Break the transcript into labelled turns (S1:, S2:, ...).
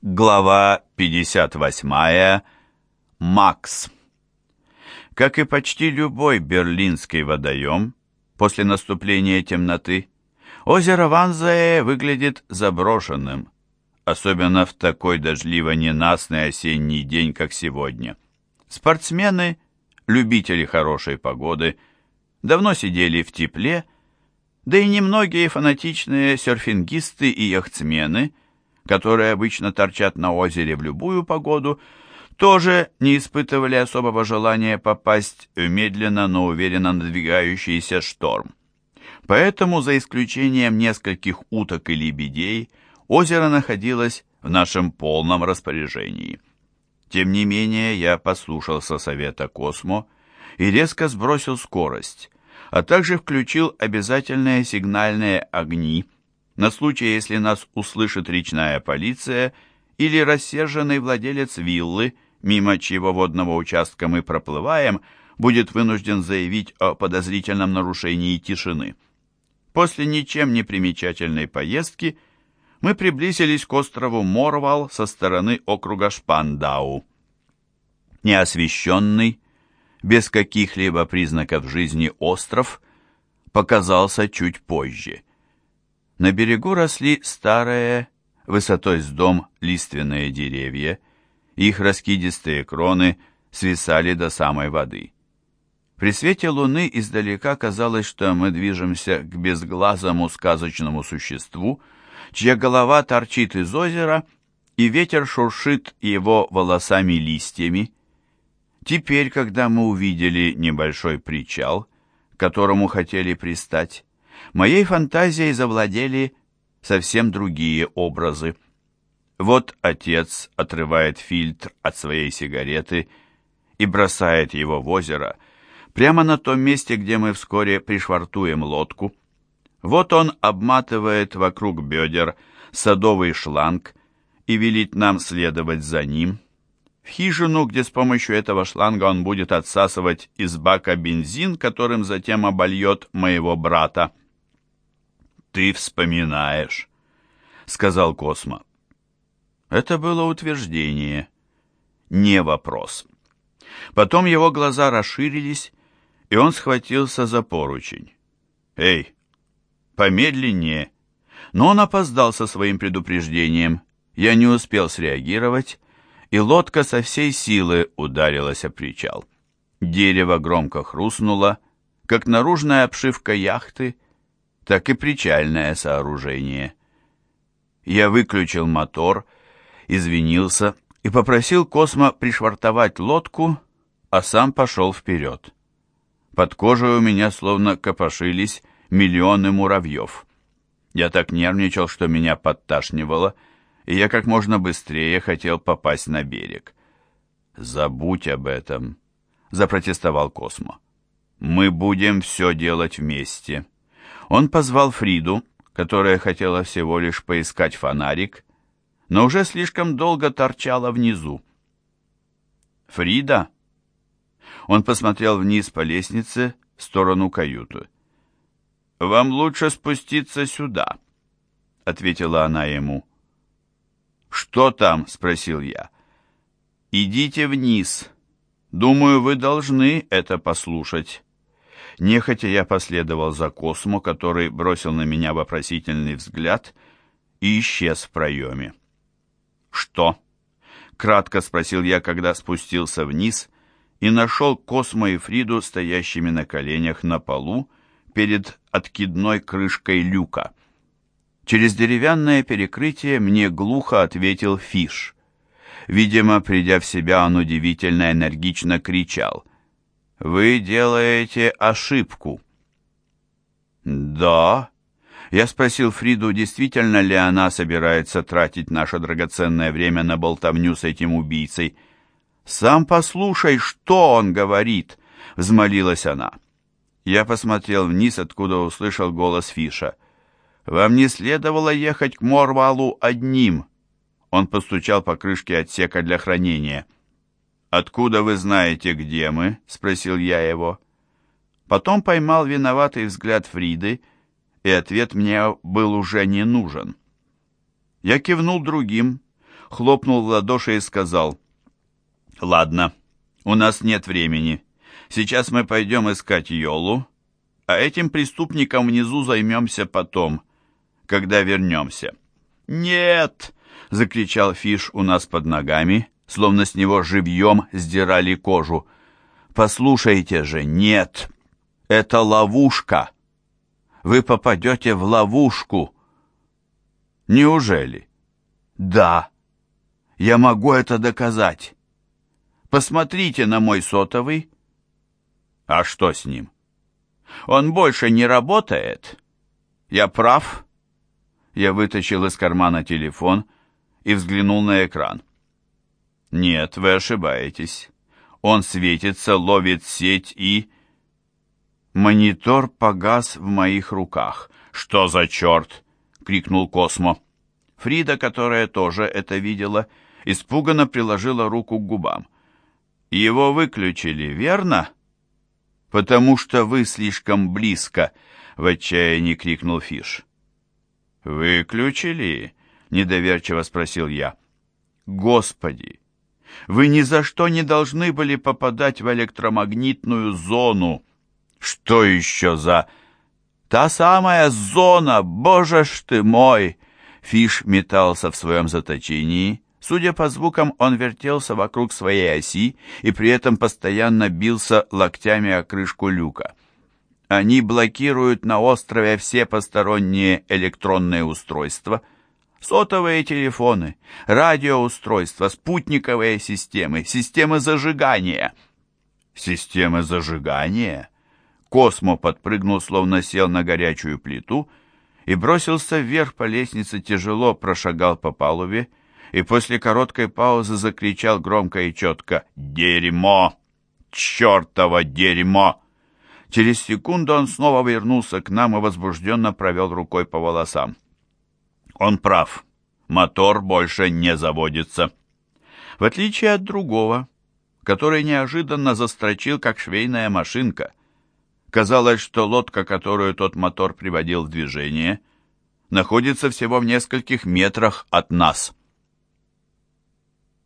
S1: Глава 58. Макс. Как и почти любой берлинский водоем, после наступления темноты, озеро Ванзае выглядит заброшенным, особенно в такой дождливо-ненастный осенний день, как сегодня. Спортсмены, любители хорошей погоды, давно сидели в тепле, да и немногие фанатичные серфингисты и яхтсмены – которые обычно торчат на озере в любую погоду, тоже не испытывали особого желания попасть в медленно, но уверенно надвигающийся шторм. Поэтому, за исключением нескольких уток и лебедей, озеро находилось в нашем полном распоряжении. Тем не менее, я послушался совета Космо и резко сбросил скорость, а также включил обязательные сигнальные огни – на случай, если нас услышит речная полиция или рассерженный владелец виллы, мимо чьего водного участка мы проплываем, будет вынужден заявить о подозрительном нарушении тишины. После ничем не примечательной поездки мы приблизились к острову Морвал со стороны округа Шпандау. Неосвещенный, без каких-либо признаков жизни остров показался чуть позже – на берегу росли старые, высотой с дом, лиственные деревья, их раскидистые кроны свисали до самой воды. При свете луны издалека казалось, что мы движемся к безглазому сказочному существу, чья голова торчит из озера, и ветер шуршит его волосами-листьями. Теперь, когда мы увидели небольшой причал, к которому хотели пристать, моей фантазией завладели совсем другие образы. Вот отец отрывает фильтр от своей сигареты и бросает его в озеро, прямо на том месте, где мы вскоре пришвартуем лодку. Вот он обматывает вокруг бедер садовый шланг и велит нам следовать за ним. В хижину, где с помощью этого шланга он будет отсасывать из бака бензин, которым затем обольет моего брата ты вспоминаешь», — сказал Космо. Это было утверждение, не вопрос. Потом его глаза расширились, и он схватился за поручень. «Эй, помедленнее!» Но он опоздал со своим предупреждением. Я не успел среагировать, и лодка со всей силы ударилась о причал. Дерево громко хрустнуло, как наружная обшивка яхты — так и причальное сооружение. Я выключил мотор, извинился и попросил Космо пришвартовать лодку, а сам пошел вперед. Под кожей у меня словно копошились миллионы муравьев. Я так нервничал, что меня подташнивало, и я как можно быстрее хотел попасть на берег. «Забудь об этом», — запротестовал Космо. «Мы будем все делать вместе». Он позвал Фриду, которая хотела всего лишь поискать фонарик, но уже слишком долго торчала внизу. «Фрида?» Он посмотрел вниз по лестнице в сторону каюты. «Вам лучше спуститься сюда», — ответила она ему. «Что там?» — спросил я. «Идите вниз. Думаю, вы должны это послушать». Нехотя я последовал за Космо, который бросил на меня вопросительный взгляд и исчез в проеме. «Что?» — кратко спросил я, когда спустился вниз и нашел Космо и Фриду, стоящими на коленях на полу перед откидной крышкой люка. Через деревянное перекрытие мне глухо ответил Фиш. Видимо, придя в себя, он удивительно энергично кричал. Вы делаете ошибку. Да. Я спросил Фриду, действительно ли она собирается тратить наше драгоценное время на болтовню с этим убийцей. Сам послушай, что он говорит, взмолилась она. Я посмотрел вниз, откуда услышал голос Фиша. «Вам не следовало ехать к Морвалу одним». Он постучал по крышке отсека для хранения. «Откуда вы знаете, где мы?» — спросил я его. Потом поймал виноватый взгляд Фриды, и ответ мне был уже не нужен. Я кивнул другим, хлопнул в ладоши и сказал, «Ладно, у нас нет времени. Сейчас мы пойдем искать Йолу, а этим преступником внизу займемся потом, когда вернемся». «Нет!» — закричал Фиш у нас под ногами, словно с него живьем сдирали кожу. «Послушайте же, нет! Это ловушка! Вы попадете в ловушку!» «Неужели?» «Да! Я могу это доказать! Посмотрите на мой сотовый!» «А что с ним?» «Он больше не работает!» «Я прав?» Я вытащил из кармана телефон и взглянул на экран. «Нет, вы ошибаетесь. Он светится, ловит сеть и...» Монитор погас в моих руках. «Что за черт?» — крикнул Космо. Фрида, которая тоже это видела, испуганно приложила руку к губам. «Его выключили, верно?» «Потому что вы слишком близко!» — в отчаянии крикнул Фиш. «Выключили?» — недоверчиво спросил я. «Господи! Вы ни за что не должны были попадать в электромагнитную зону!» «Что еще за...» «Та самая зона! Боже ж ты мой!» Фиш метался в своем заточении. Судя по звукам, он вертелся вокруг своей оси и при этом постоянно бился локтями о крышку люка. Они блокируют на острове все посторонние электронные устройства, сотовые телефоны, радиоустройства, спутниковые системы, системы зажигания. Системы зажигания? Космо подпрыгнул, словно сел на горячую плиту, и бросился вверх по лестнице, тяжело прошагал по палубе, и после короткой паузы закричал громко и четко «Дерьмо! Чертово дерьмо!» Через секунду он снова вернулся к нам и возбужденно провел рукой по волосам. Он прав. Мотор больше не заводится. В отличие от другого, который неожиданно застрочил, как швейная машинка. Казалось, что лодка, которую тот мотор приводил в движение, находится всего в нескольких метрах от нас.